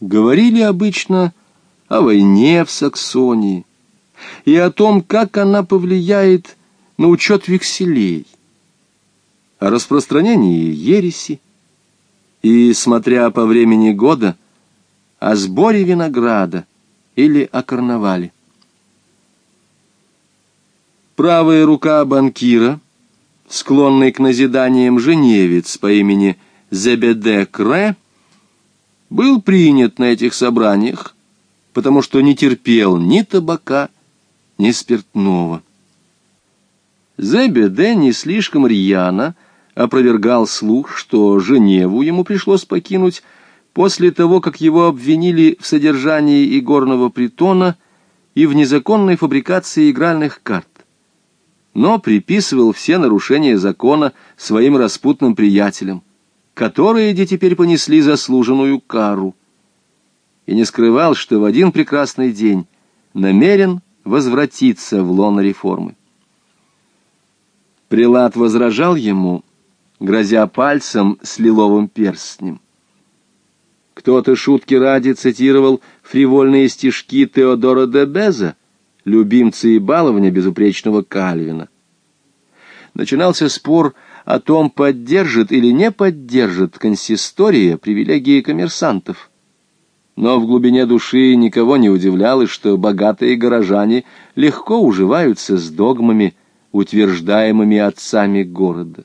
говорили обычно о войне в Саксонии и о том, как она повлияет на учет векселей, о распространении ереси и, смотря по времени года, о сборе винограда или о карнавале. Правая рука банкира, склонный к назиданиям женевец по имени Зебеде Кре, был принят на этих собраниях, потому что не терпел ни табака, ни спиртного. Зебеде не слишком рьяно опровергал слух, что Женеву ему пришлось покинуть после того, как его обвинили в содержании игорного притона и в незаконной фабрикации игральных карт но приписывал все нарушения закона своим распутным приятелям, которые де теперь понесли заслуженную кару, и не скрывал, что в один прекрасный день намерен возвратиться в лон реформы. Прилад возражал ему, грозя пальцем с лиловым перстнем. Кто-то шутки ради цитировал фривольные стишки Теодора де Беза, любимца и баловня безупречного Кальвина. Начинался спор о том, поддержит или не поддержит консистория привилегии коммерсантов. Но в глубине души никого не удивляло, что богатые горожане легко уживаются с догмами, утверждаемыми отцами города.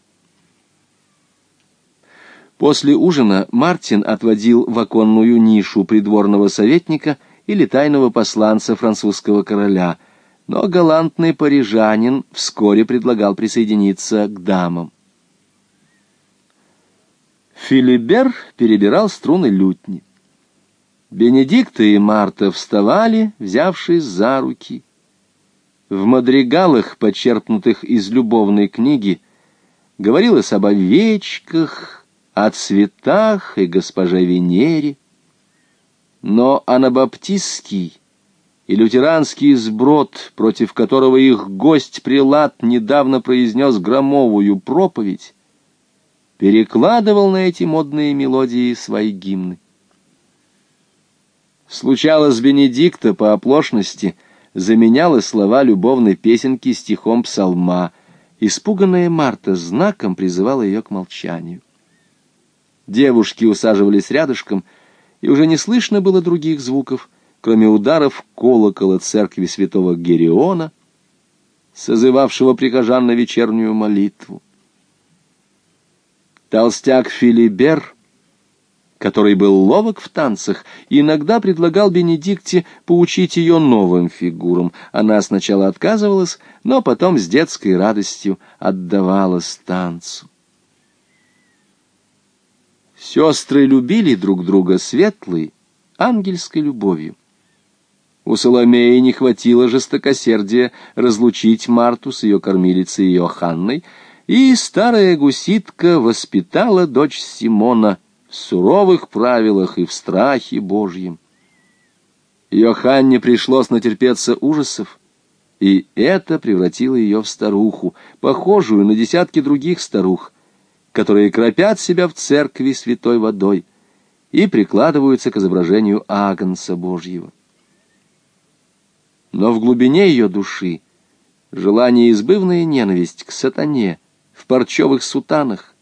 После ужина Мартин отводил в оконную нишу придворного советника – или тайного посланца французского короля, но галантный парижанин вскоре предлагал присоединиться к дамам. Филибер перебирал струны лютни. Бенедикта и Марта вставали, взявшись за руки. В мадригалах, почерпнутых из любовной книги, говорилось об овечках, о цветах и госпоже Венере но анабаптистский и лютеранский сброд, против которого их гость-прилад недавно произнес громовую проповедь, перекладывал на эти модные мелодии свои гимны. Случалось, Бенедикта по оплошности заменяла слова любовной песенки стихом псалма. Испуганная Марта знаком призывала ее к молчанию. Девушки усаживались рядышком — и уже не слышно было других звуков, кроме ударов колокола церкви святого Гериона, созывавшего прихожан на вечернюю молитву. Толстяк Филибер, который был ловок в танцах, иногда предлагал Бенедикте поучить ее новым фигурам. Она сначала отказывалась, но потом с детской радостью отдавалась танцу. Сестры любили друг друга светлой, ангельской любовью. У Соломеи не хватило жестокосердия разлучить Марту с ее кормилицей Йоханной, и старая гуситка воспитала дочь Симона в суровых правилах и в страхе Божьем. Йоханне пришлось натерпеться ужасов, и это превратило ее в старуху, похожую на десятки других старух, которые кропят себя в церкви святой водой и прикладываются к изображению Агнца Божьего. Но в глубине ее души желание избывная ненависть к сатане в парчевых сутанах,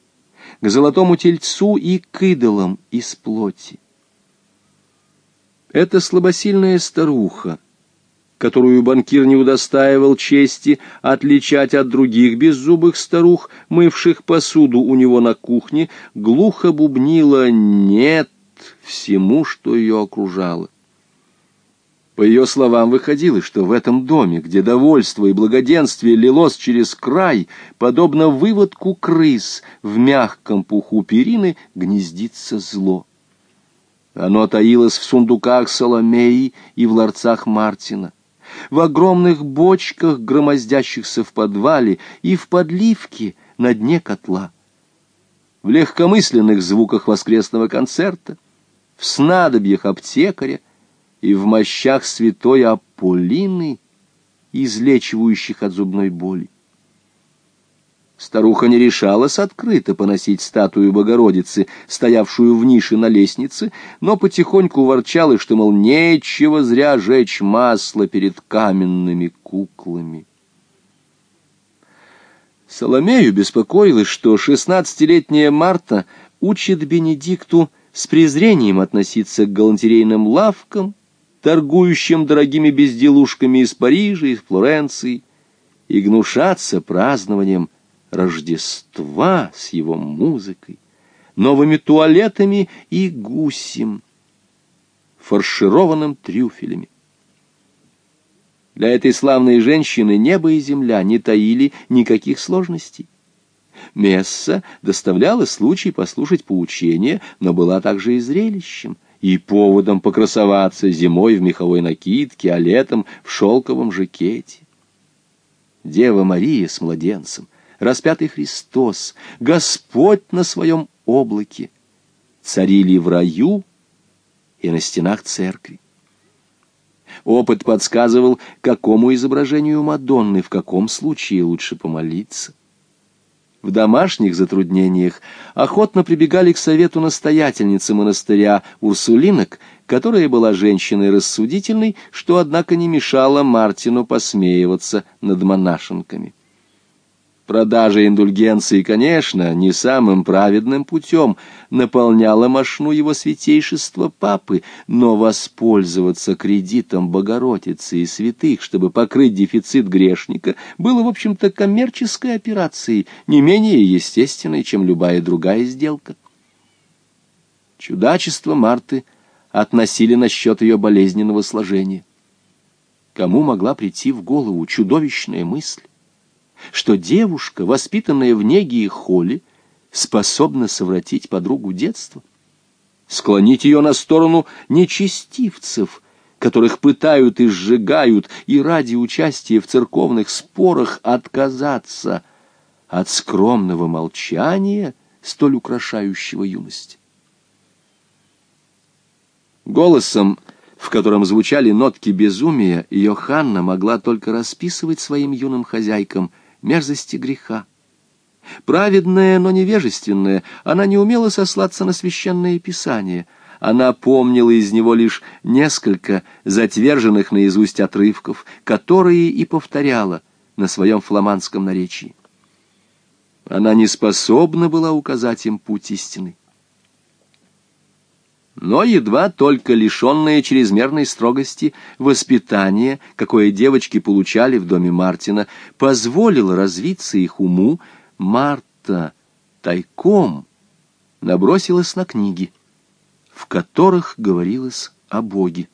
к золотому тельцу и к идолам из плоти. Это слабосильная старуха, которую банкир не удостаивал чести отличать от других беззубых старух, мывших посуду у него на кухне, глухо бубнила «нет» всему, что ее окружало. По ее словам выходило, что в этом доме, где довольство и благоденствие лилось через край, подобно выводку крыс, в мягком пуху перины гнездится зло. Оно таилось в сундуках Соломеи и в ларцах Мартина в огромных бочках, громоздящихся в подвале, и в подливке на дне котла, в легкомысленных звуках воскресного концерта, в снадобьях аптекаря и в мощах святой Аполлины, излечивающих от зубной боли. Старуха не решалась открыто поносить статую Богородицы, стоявшую в нише на лестнице, но потихоньку ворчала, что, мол, нечего зря жечь масло перед каменными куклами. Соломею беспокоилось, что шестнадцатилетняя Марта учит Бенедикту с презрением относиться к галантерейным лавкам, торгующим дорогими безделушками из Парижа и Флоренции, и гнушаться празднованием Рождества с его музыкой, новыми туалетами и гусем, фаршированным трюфелями. Для этой славной женщины небо и земля не таили никаких сложностей. Месса доставляла случай послушать поучения, но была также и зрелищем, и поводом покрасоваться зимой в меховой накидке, а летом в шелковом жакете. Дева Мария с младенцем — распятый Христос, Господь на своем облаке, царили в раю и на стенах церкви. Опыт подсказывал, какому изображению Мадонны в каком случае лучше помолиться. В домашних затруднениях охотно прибегали к совету настоятельницы монастыря Урсулинок, которая была женщиной рассудительной, что, однако, не мешало Мартину посмеиваться над монашенками. Продажа индульгенции, конечно, не самым праведным путем наполняла мошну его святейшества папы, но воспользоваться кредитом Богородицы и святых, чтобы покрыть дефицит грешника, было, в общем-то, коммерческой операцией, не менее естественной, чем любая другая сделка. Чудачество Марты относили насчет ее болезненного сложения. Кому могла прийти в голову чудовищная мысль? Что девушка, воспитанная в неге и холе, способна совратить подругу детства, склонить ее на сторону нечестивцев, которых пытают и сжигают, и ради участия в церковных спорах отказаться от скромного молчания, столь украшающего юность. Голосом, в котором звучали нотки безумия, Йоханна могла только расписывать своим юным хозяйкам мерзости греха. Праведная, но невежественная, она не умела сослаться на священное писание. Она помнила из него лишь несколько затверженных наизусть отрывков, которые и повторяла на своем фламандском наречии. Она не способна была указать им путь истины. Но едва только лишенное чрезмерной строгости воспитание, какое девочки получали в доме Мартина, позволило развиться их уму, Марта тайком набросилась на книги, в которых говорилось о Боге.